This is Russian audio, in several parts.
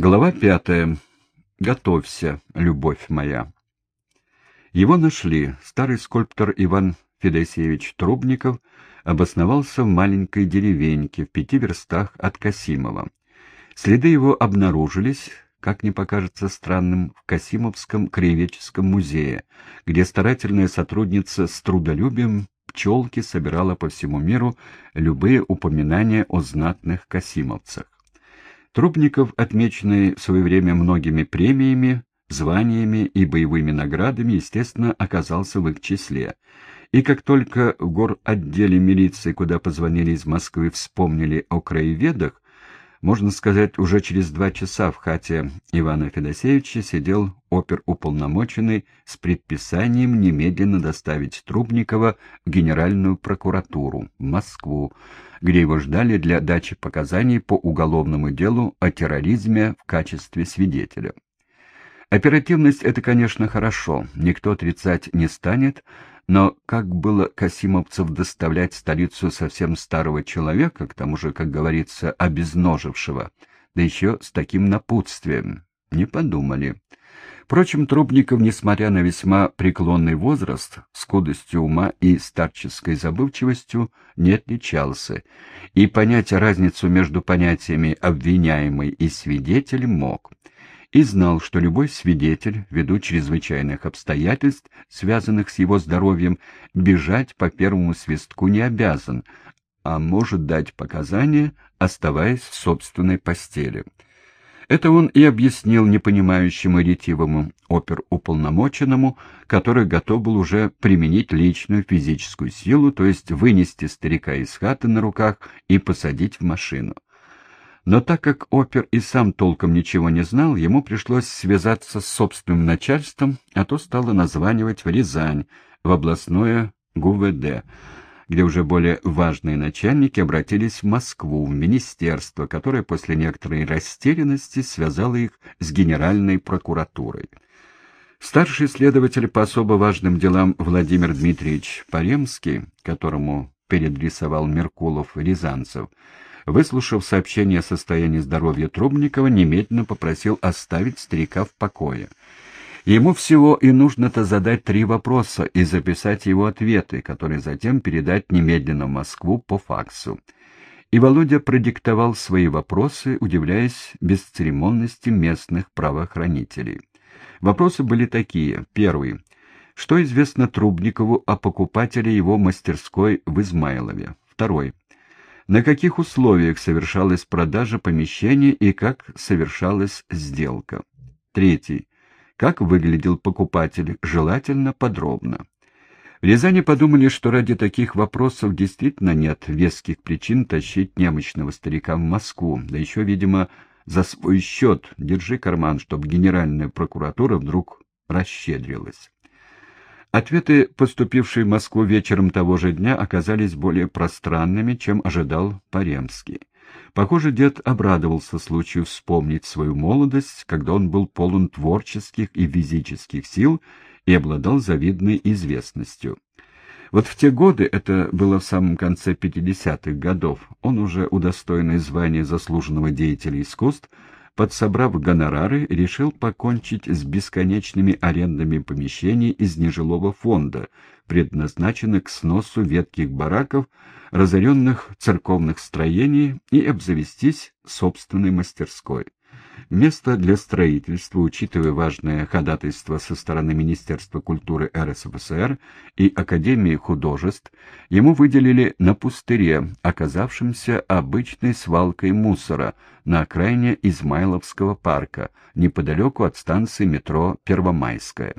Глава пятая. Готовься, любовь моя. Его нашли. Старый скульптор Иван Федосеевич Трубников обосновался в маленькой деревеньке в пяти верстах от Касимова. Следы его обнаружились, как не покажется странным, в Касимовском краеведческом музее, где старательная сотрудница с трудолюбием пчелки собирала по всему миру любые упоминания о знатных касимовцах. Трубников, отмеченный в свое время многими премиями, званиями и боевыми наградами, естественно, оказался в их числе. И как только в гор отделе милиции, куда позвонили из Москвы, вспомнили о краеведах, можно сказать, уже через два часа в хате Ивана Федосеевича сидел оперуполномоченный с предписанием немедленно доставить Трубникова в Генеральную прокуратуру, в Москву, где его ждали для дачи показаний по уголовному делу о терроризме в качестве свидетеля. Оперативность — это, конечно, хорошо, никто отрицать не станет, но как было касимовцев доставлять столицу совсем старого человека, к тому же, как говорится, обезножившего, да еще с таким напутствием? Не подумали. Впрочем, Трубников, несмотря на весьма преклонный возраст, скудостью ума и старческой забывчивостью, не отличался, и понять разницу между понятиями «обвиняемый» и «свидетель» мог и знал, что любой свидетель, ввиду чрезвычайных обстоятельств, связанных с его здоровьем, бежать по первому свистку не обязан, а может дать показания, оставаясь в собственной постели. Это он и объяснил непонимающему ретивому оперуполномоченному, который готов был уже применить личную физическую силу, то есть вынести старика из хаты на руках и посадить в машину. Но так как опер и сам толком ничего не знал, ему пришлось связаться с собственным начальством, а то стало названивать в Рязань, в областное ГУВД, где уже более важные начальники обратились в Москву, в министерство, которое после некоторой растерянности связало их с Генеральной прокуратурой. Старший следователь по особо важным делам Владимир Дмитриевич Паремский, которому передрисовал Меркулов Рязанцев, выслушав сообщение о состоянии здоровья Трубникова, немедленно попросил оставить старика в покое. Ему всего и нужно-то задать три вопроса и записать его ответы, которые затем передать немедленно в Москву по факсу. И Володя продиктовал свои вопросы, удивляясь бесцеремонности местных правоохранителей. Вопросы были такие. Первый. Что известно Трубникову о покупателе его мастерской в Измайлове? Второй на каких условиях совершалась продажа помещения и как совершалась сделка. Третий. Как выглядел покупатель, желательно подробно. В Рязани подумали, что ради таких вопросов действительно нет веских причин тащить немощного старика в Москву, да еще, видимо, за свой счет, держи карман, чтобы генеральная прокуратура вдруг расщедрилась. Ответы, поступившие в Москву вечером того же дня, оказались более пространными, чем ожидал Паремский. Похоже, дед обрадовался случаю вспомнить свою молодость, когда он был полон творческих и физических сил и обладал завидной известностью. Вот в те годы, это было в самом конце 50-х годов, он уже удостоенный звания заслуженного деятеля искусств, подсобрав гонорары, решил покончить с бесконечными арендами помещений из нежилого фонда, предназначенных к сносу ветких бараков, разоренных церковных строений и обзавестись собственной мастерской. Место для строительства, учитывая важное ходатайство со стороны Министерства культуры РСФСР и Академии художеств, ему выделили на пустыре, оказавшемся обычной свалкой мусора на окраине Измайловского парка, неподалеку от станции метро Первомайская.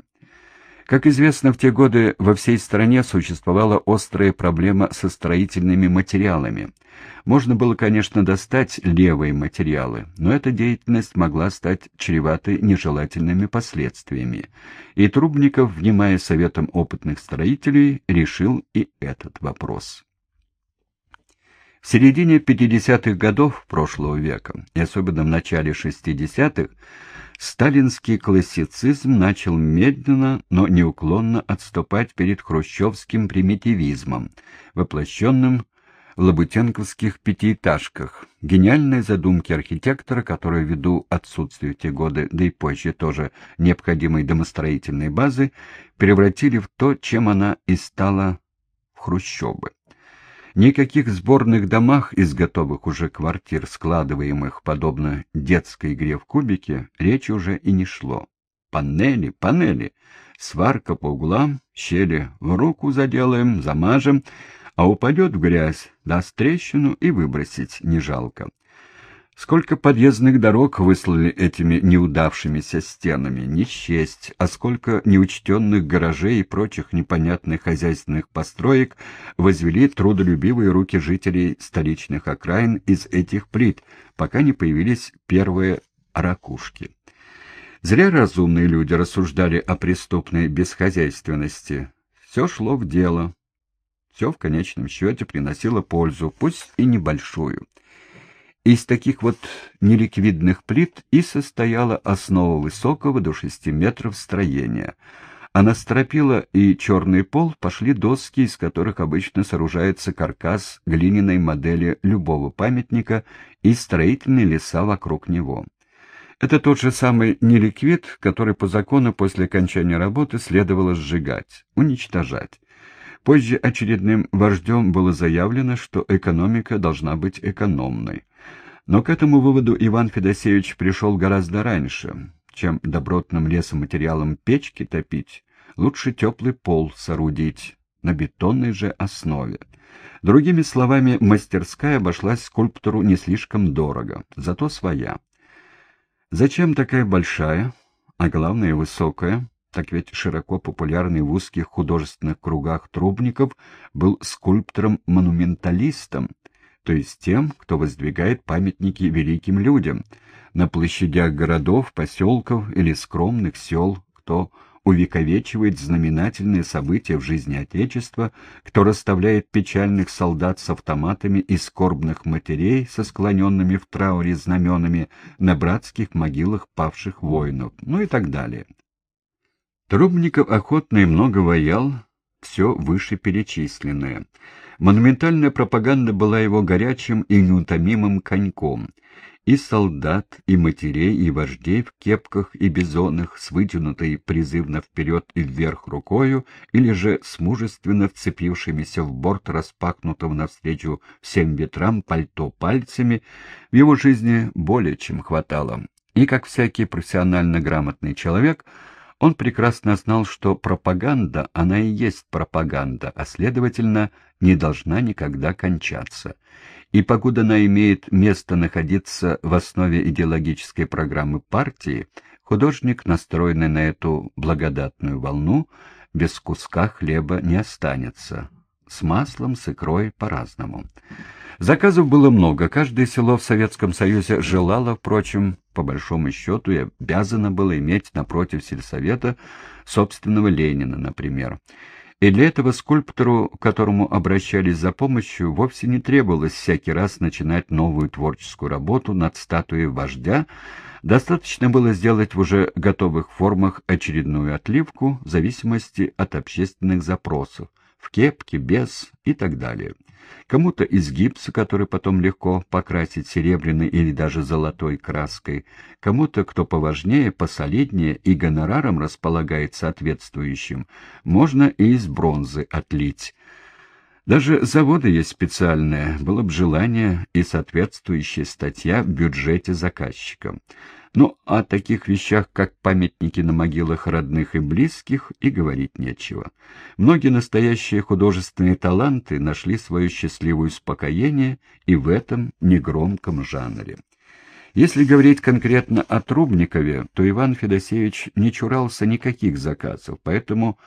Как известно, в те годы во всей стране существовала острая проблема со строительными материалами. Можно было, конечно, достать левые материалы, но эта деятельность могла стать чреватой нежелательными последствиями. И Трубников, внимая советам опытных строителей, решил и этот вопрос. В середине 50-х годов прошлого века, и особенно в начале 60-х, сталинский классицизм начал медленно, но неуклонно отступать перед хрущевским примитивизмом, воплощенным лабутенковских пятиэтажках. Гениальные задумки архитектора, которые ввиду отсутствия в те годы, да и позже тоже необходимой домостроительной базы, превратили в то, чем она и стала в хрущобы. Никаких сборных домах из готовых уже квартир, складываемых, подобно детской игре в кубике, речи уже и не шло. Панели, панели, сварка по углам, щели в руку заделаем, замажем — а упадет в грязь, даст трещину и выбросить не жалко. Сколько подъездных дорог выслали этими неудавшимися стенами, не счесть, а сколько неучтенных гаражей и прочих непонятных хозяйственных построек возвели трудолюбивые руки жителей столичных окраин из этих плит, пока не появились первые ракушки. Зря разумные люди рассуждали о преступной бесхозяйственности. Все шло в дело, все в конечном счете приносило пользу, пусть и небольшую. Из таких вот неликвидных плит и состояла основа высокого до шести метров строения, а на стропила и черный пол пошли доски, из которых обычно сооружается каркас глиняной модели любого памятника и строительные леса вокруг него. Это тот же самый неликвид, который по закону после окончания работы следовало сжигать, уничтожать. Позже очередным вождем было заявлено, что экономика должна быть экономной. Но к этому выводу Иван Федосеевич пришел гораздо раньше. Чем добротным лесоматериалом печки топить, лучше теплый пол соорудить на бетонной же основе. Другими словами, мастерская обошлась скульптору не слишком дорого, зато своя. Зачем такая большая, а главное высокая, так ведь широко популярный в узких художественных кругах Трубников был скульптором-монументалистом, то есть тем, кто воздвигает памятники великим людям, на площадях городов, поселков или скромных сел, кто увековечивает знаменательные события в жизни Отечества, кто расставляет печальных солдат с автоматами и скорбных матерей со склоненными в трауре знаменами на братских могилах павших воинов, ну и так далее. Трубников охотно и много ваял все вышеперечисленное. Монументальная пропаганда была его горячим и неутомимым коньком. И солдат, и матерей, и вождей в кепках и бизонах, с вытянутой призывно вперед и вверх рукою, или же с мужественно вцепившимися в борт распахнутого навстречу всем ветрам пальто пальцами, в его жизни более чем хватало. И, как всякий профессионально грамотный человек, он прекрасно знал, что пропаганда, она и есть пропаганда, а, следовательно, не должна никогда кончаться. И покуда она имеет место находиться в основе идеологической программы партии, художник, настроенный на эту благодатную волну, без куска хлеба не останется. С маслом, с икрой по-разному. Заказов было много, каждое село в Советском Союзе желало, впрочем, по большому счету и обязано было иметь напротив сельсовета собственного Ленина, например. И для этого скульптору, к которому обращались за помощью, вовсе не требовалось всякий раз начинать новую творческую работу над статуей вождя, достаточно было сделать в уже готовых формах очередную отливку в зависимости от общественных запросов, в кепке, без и так далее. Кому-то из гипса, который потом легко покрасить серебряной или даже золотой краской, кому-то, кто поважнее, посолиднее и гонораром располагает соответствующим, можно и из бронзы отлить. Даже заводы есть специальные, было бы желание и соответствующая статья в бюджете заказчика. Ну, о таких вещах, как памятники на могилах родных и близких, и говорить нечего. Многие настоящие художественные таланты нашли свое счастливое успокоение и в этом негромком жанре. Если говорить конкретно о Трубникове, то Иван Федосеевич не чурался никаких заказов, поэтому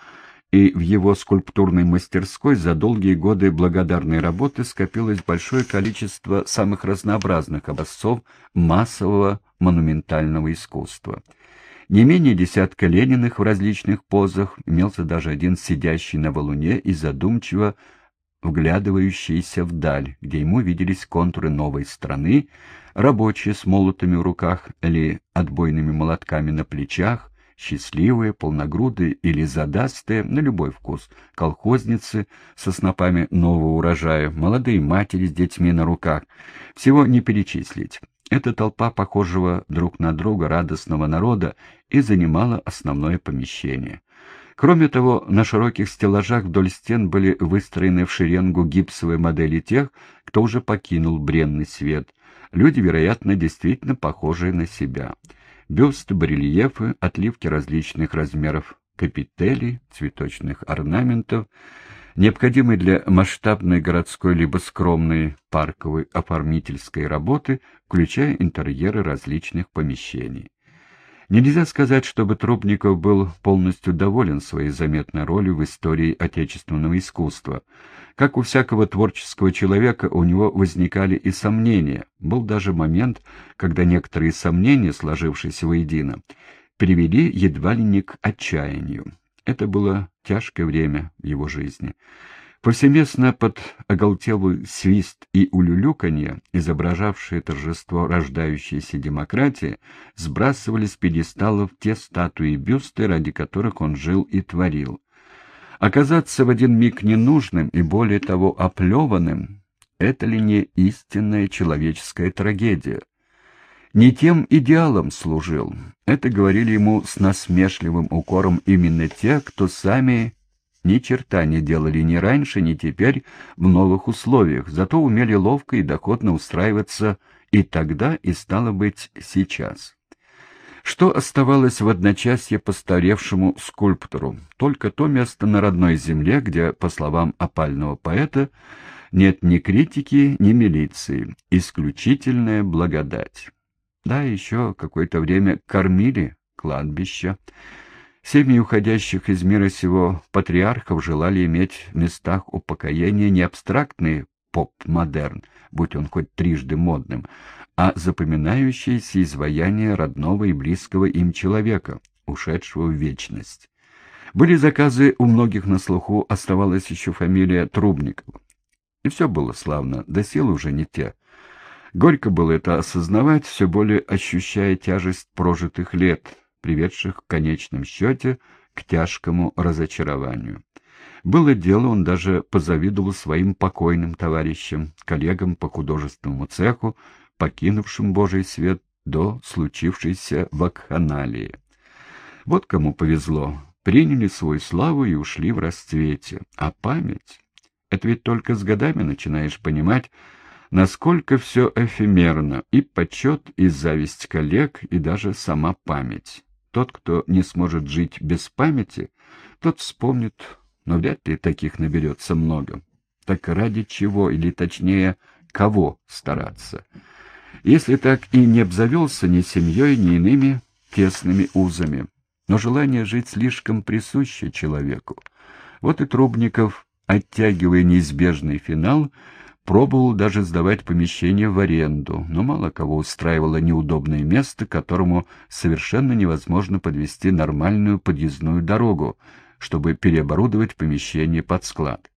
и в его скульптурной мастерской за долгие годы благодарной работы скопилось большое количество самых разнообразных образцов массового монументального искусства. Не менее десятка Лениных в различных позах, имелся даже один сидящий на валуне и задумчиво вглядывающийся вдаль, где ему виделись контуры новой страны, рабочие с молотами в руках или отбойными молотками на плечах, счастливые, полногрудые или задастые, на любой вкус, колхозницы со снопами нового урожая, молодые матери с детьми на руках. Всего не перечислить. Эта толпа похожего друг на друга радостного народа и занимала основное помещение. Кроме того, на широких стеллажах вдоль стен были выстроены в шеренгу гипсовые модели тех, кто уже покинул бренный свет. Люди, вероятно, действительно похожие на себя. Бюсты, барельефы, отливки различных размеров капителей, цветочных орнаментов, необходимые для масштабной городской либо скромной парковой оформительской работы, включая интерьеры различных помещений. Нельзя сказать, чтобы Трубников был полностью доволен своей заметной ролью в истории отечественного искусства. Как у всякого творческого человека, у него возникали и сомнения. Был даже момент, когда некоторые сомнения, сложившиеся воедино, привели едва ли не к отчаянию. Это было тяжкое время в его жизни. Повсеместно под оголтелый свист и улюлюканье, изображавшие торжество рождающейся демократии, сбрасывали с пьедесталов те статуи и бюсты, ради которых он жил и творил. Оказаться в один миг ненужным и, более того, оплеванным — это ли не истинная человеческая трагедия? Не тем идеалом служил. Это говорили ему с насмешливым укором именно те, кто сами ни черта не делали ни раньше, ни теперь в новых условиях, зато умели ловко и доходно устраиваться и тогда, и стало быть, сейчас. Что оставалось в одночасье постаревшему скульптору? Только то место на родной земле, где, по словам опального поэта, нет ни критики, ни милиции, исключительная благодать. Да, еще какое-то время кормили кладбище, Семьи уходящих из мира сего патриархов желали иметь в местах упокоения не абстрактный поп-модерн, будь он хоть трижды модным, а запоминающееся изваяние родного и близкого им человека, ушедшего в вечность. Были заказы у многих на слуху, оставалась еще фамилия Трубников. И все было славно, до сил уже не те. Горько было это осознавать, все более ощущая тяжесть прожитых лет — приведших в конечном счете к тяжкому разочарованию. Было дело, он даже позавидовал своим покойным товарищам, коллегам по художественному цеху, покинувшим Божий свет до случившейся вакханалии. Вот кому повезло. Приняли свою славу и ушли в расцвете. А память? Это ведь только с годами начинаешь понимать, насколько все эфемерно, и почет, и зависть коллег, и даже сама память. Тот, кто не сможет жить без памяти, тот вспомнит, но вряд ли таких наберется много. Так ради чего, или точнее, кого стараться? Если так и не обзавелся ни семьей, ни иными тесными узами. Но желание жить слишком присуще человеку. Вот и Трубников, оттягивая неизбежный финал, Пробовал даже сдавать помещение в аренду, но мало кого устраивало неудобное место, которому совершенно невозможно подвести нормальную подъездную дорогу, чтобы переоборудовать помещение под склад.